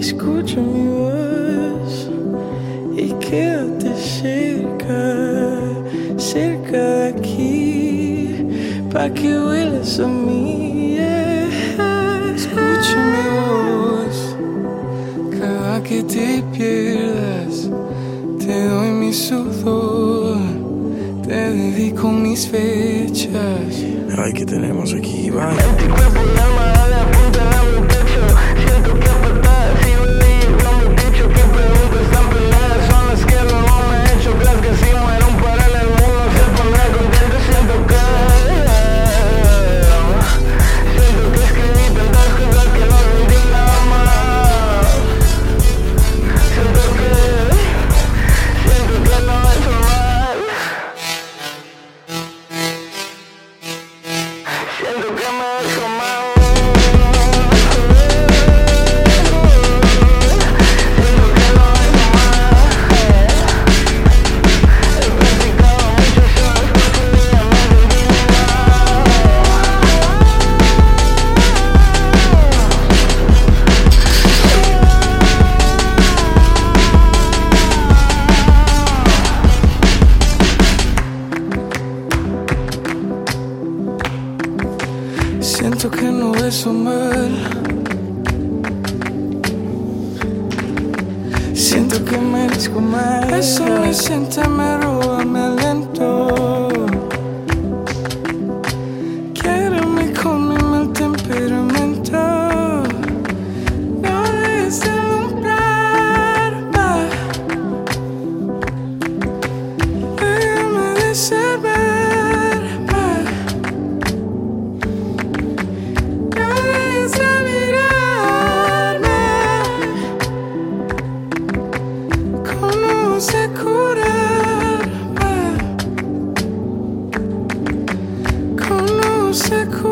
Escucha mi voz y quédate cerca, cerca de aquí, pa' que huelas a mí. yeah. Escucha mi voz cada que te pierdas. Te doy mi sudor, te dedico mis fechas. Ay, ¿qué tenemos aquí, Iván? Siento que no beso mal. Siento que merezco más. Eso me siente, me roba, me alento. se curar, como se.